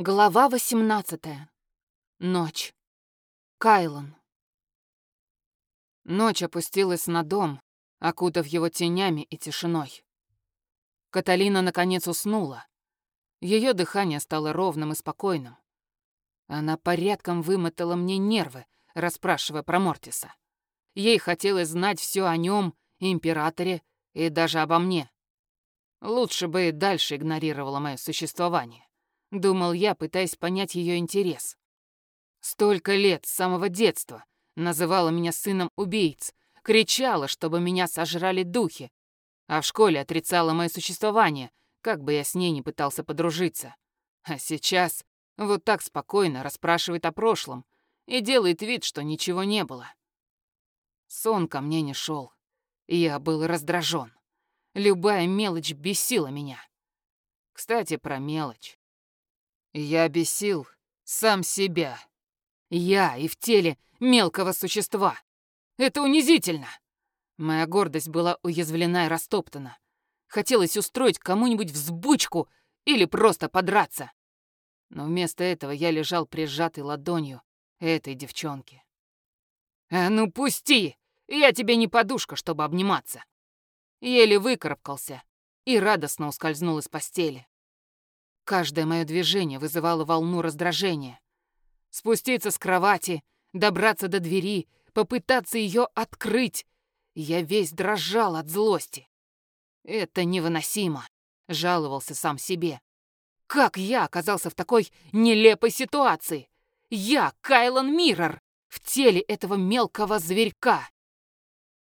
Глава 18. Ночь. Кайлон. Ночь опустилась на дом, окутав его тенями и тишиной. Каталина наконец уснула. Ее дыхание стало ровным и спокойным. Она порядком вымотала мне нервы, расспрашивая про Мортиса. Ей хотелось знать все о нем, императоре и даже обо мне. Лучше бы и дальше игнорировала мое существование. Думал я, пытаясь понять ее интерес. Столько лет, с самого детства, называла меня сыном убийц, кричала, чтобы меня сожрали духи, а в школе отрицала мое существование, как бы я с ней не пытался подружиться. А сейчас вот так спокойно расспрашивает о прошлом и делает вид, что ничего не было. Сон ко мне не шел, я был раздражен. Любая мелочь бесила меня. Кстати, про мелочь. Я бесил сам себя. Я и в теле мелкого существа. Это унизительно. Моя гордость была уязвлена и растоптана. Хотелось устроить кому-нибудь взбучку или просто подраться. Но вместо этого я лежал прижатый ладонью этой девчонки. «А ну пусти! Я тебе не подушка, чтобы обниматься!» Еле выкарабкался и радостно ускользнул из постели. Каждое мое движение вызывало волну раздражения. Спуститься с кровати, добраться до двери, попытаться ее открыть. Я весь дрожал от злости. Это невыносимо, жаловался сам себе. Как я оказался в такой нелепой ситуации? Я, Кайлан Миррор, в теле этого мелкого зверька.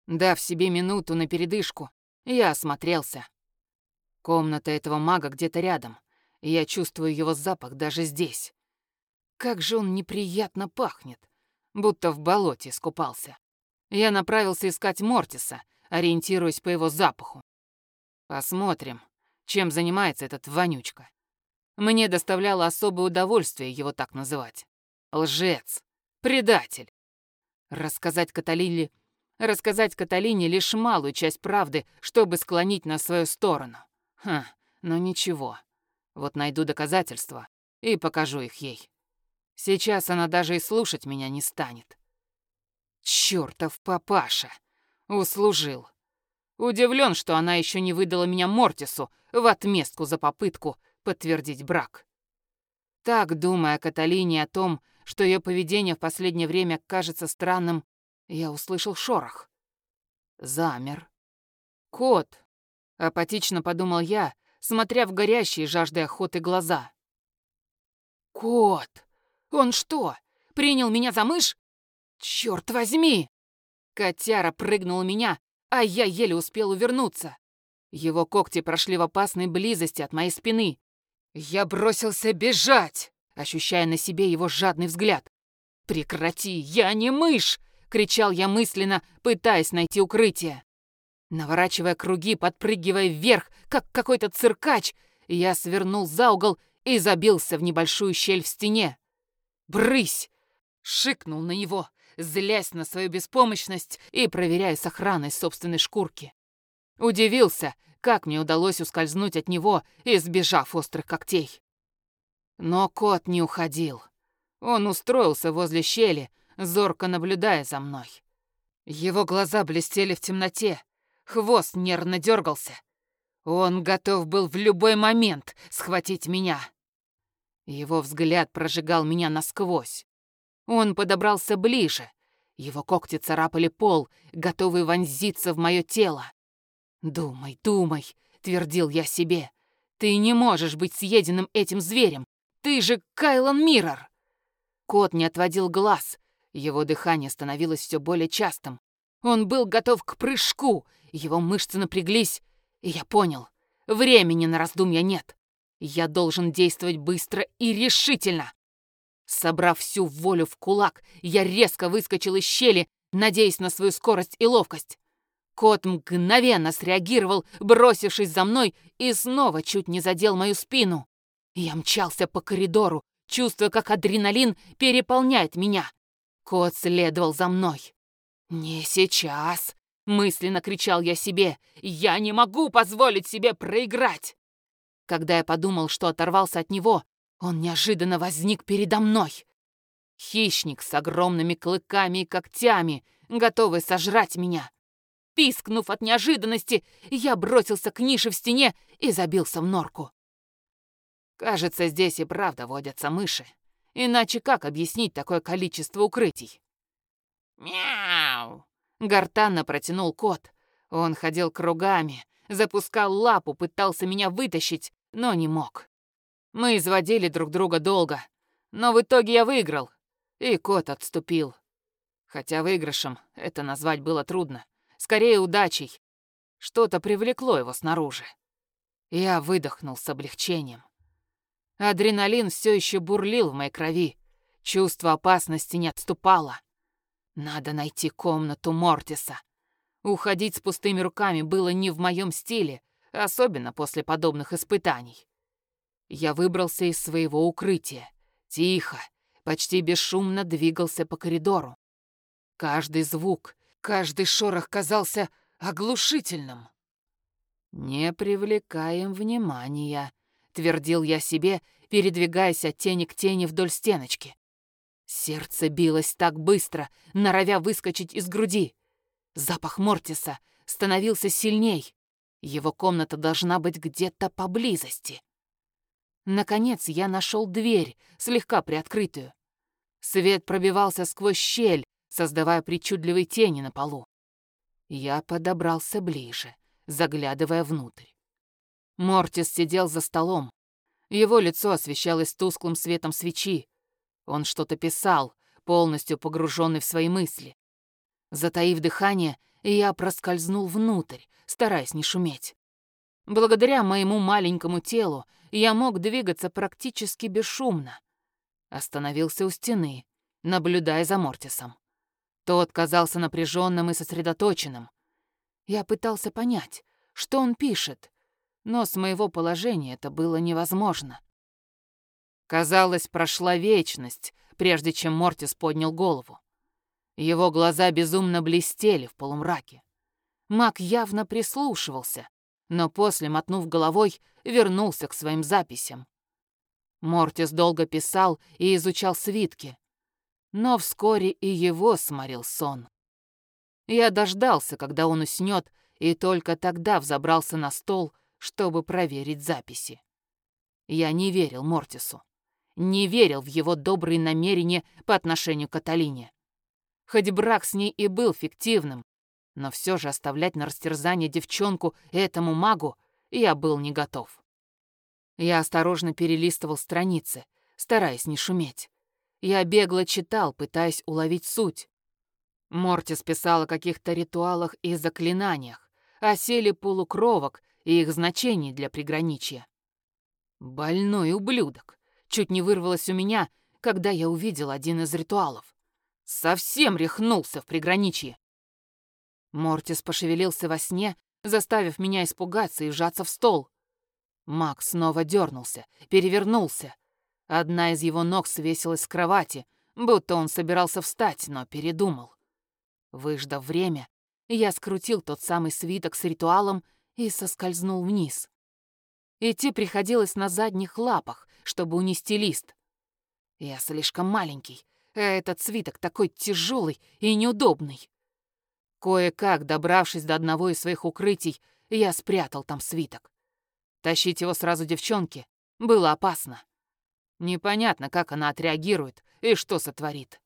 Дав себе минуту на передышку, я осмотрелся. Комната этого мага где-то рядом — я чувствую его запах даже здесь. Как же он неприятно пахнет, будто в болоте искупался. Я направился искать Мортиса, ориентируясь по его запаху. Посмотрим, чем занимается этот вонючка. Мне доставляло особое удовольствие его так называть. Лжец, предатель. Рассказать Каталине, рассказать Каталине лишь малую часть правды, чтобы склонить на свою сторону. Ха, но ничего. Вот найду доказательства и покажу их ей. Сейчас она даже и слушать меня не станет. Чёртов папаша! Услужил. Удивлен, что она еще не выдала меня Мортису в отместку за попытку подтвердить брак. Так, думая о Каталине о том, что ее поведение в последнее время кажется странным, я услышал шорох. Замер. Кот. Апатично подумал я смотря в горящие жаждой охоты глаза. «Кот! Он что, принял меня за мышь? Черт возьми!» Котяра прыгнул меня, а я еле успел увернуться. Его когти прошли в опасной близости от моей спины. Я бросился бежать, ощущая на себе его жадный взгляд. «Прекрати, я не мышь!» — кричал я мысленно, пытаясь найти укрытие. Наворачивая круги, подпрыгивая вверх, как какой-то циркач, я свернул за угол и забился в небольшую щель в стене. «Брысь!» — шикнул на него, злясь на свою беспомощность и проверяя сохранность собственной шкурки. Удивился, как мне удалось ускользнуть от него, избежав острых когтей. Но кот не уходил. Он устроился возле щели, зорко наблюдая за мной. Его глаза блестели в темноте, Хвост нервно дергался. Он готов был в любой момент схватить меня. Его взгляд прожигал меня насквозь. Он подобрался ближе. Его когти царапали пол, готовые вонзиться в мое тело. «Думай, думай», — твердил я себе. «Ты не можешь быть съеденным этим зверем. Ты же Кайлан Миррор!» Кот не отводил глаз. Его дыхание становилось все более частым. Он был готов к прыжку, его мышцы напряглись, и я понял, времени на раздумья нет. Я должен действовать быстро и решительно. Собрав всю волю в кулак, я резко выскочил из щели, надеясь на свою скорость и ловкость. Кот мгновенно среагировал, бросившись за мной, и снова чуть не задел мою спину. Я мчался по коридору, чувствуя, как адреналин переполняет меня. Кот следовал за мной. «Не сейчас!» — мысленно кричал я себе. «Я не могу позволить себе проиграть!» Когда я подумал, что оторвался от него, Он неожиданно возник передо мной. Хищник с огромными клыками и когтями, готовый сожрать меня. Пискнув от неожиданности, я бросился к нише в стене и забился в норку. Кажется, здесь и правда водятся мыши. Иначе как объяснить такое количество укрытий? «Мяу!» — гортанно протянул кот. Он ходил кругами, запускал лапу, пытался меня вытащить, но не мог. Мы изводили друг друга долго, но в итоге я выиграл, и кот отступил. Хотя выигрышем это назвать было трудно. Скорее, удачей. Что-то привлекло его снаружи. Я выдохнул с облегчением. Адреналин все еще бурлил в моей крови. Чувство опасности не отступало. Надо найти комнату Мортиса. Уходить с пустыми руками было не в моем стиле, особенно после подобных испытаний. Я выбрался из своего укрытия. Тихо, почти бесшумно двигался по коридору. Каждый звук, каждый шорох казался оглушительным. «Не привлекаем внимания», — твердил я себе, передвигаясь от тени к тени вдоль стеночки. Сердце билось так быстро, норовя выскочить из груди. Запах Мортиса становился сильней. Его комната должна быть где-то поблизости. Наконец я нашел дверь, слегка приоткрытую. Свет пробивался сквозь щель, создавая причудливые тени на полу. Я подобрался ближе, заглядывая внутрь. Мортис сидел за столом. Его лицо освещалось тусклым светом свечи. Он что-то писал, полностью погруженный в свои мысли. Затаив дыхание, я проскользнул внутрь, стараясь не шуметь. Благодаря моему маленькому телу я мог двигаться практически бесшумно. Остановился у стены, наблюдая за Мортисом. Тот казался напряженным и сосредоточенным. Я пытался понять, что он пишет, но с моего положения это было невозможно. Казалось, прошла вечность, прежде чем Мортис поднял голову. Его глаза безумно блестели в полумраке. Маг явно прислушивался, но после, мотнув головой, вернулся к своим записям. Мортис долго писал и изучал свитки, но вскоре и его сморил сон. Я дождался, когда он уснет, и только тогда взобрался на стол, чтобы проверить записи. Я не верил Мортису, не верил в его добрые намерения по отношению к Каталине. Хоть брак с ней и был фиктивным, но все же оставлять на растерзание девчонку этому магу я был не готов. Я осторожно перелистывал страницы, стараясь не шуметь. Я бегло читал, пытаясь уловить суть. Мортис писал о каких-то ритуалах и заклинаниях, о селе полукровок и их значении для приграничья. Больной ублюдок. Чуть не вырвалось у меня, когда я увидел один из ритуалов. Совсем рехнулся в приграничье. Мортис пошевелился во сне, заставив меня испугаться и сжаться в стол. Макс снова дернулся, перевернулся. Одна из его ног свесилась с кровати, будто он собирался встать, но передумал. Выждав время, я скрутил тот самый свиток с ритуалом и соскользнул вниз. Идти приходилось на задних лапах, чтобы унести лист. Я слишком маленький, а этот свиток такой тяжелый и неудобный. Кое-как, добравшись до одного из своих укрытий, я спрятал там свиток. Тащить его сразу девчонке было опасно. Непонятно, как она отреагирует и что сотворит.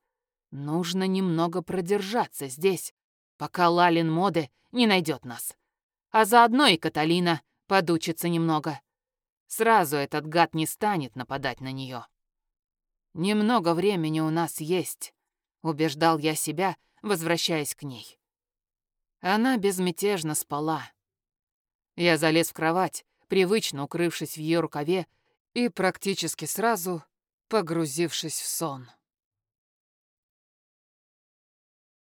Нужно немного продержаться здесь, пока Лалин Моде не найдет нас. А заодно и Каталина подучится немного. Сразу этот гад не станет нападать на нее. Немного времени у нас есть, убеждал я себя, возвращаясь к ней. Она безмятежно спала. Я залез в кровать, привычно укрывшись в ее рукаве и практически сразу погрузившись в сон.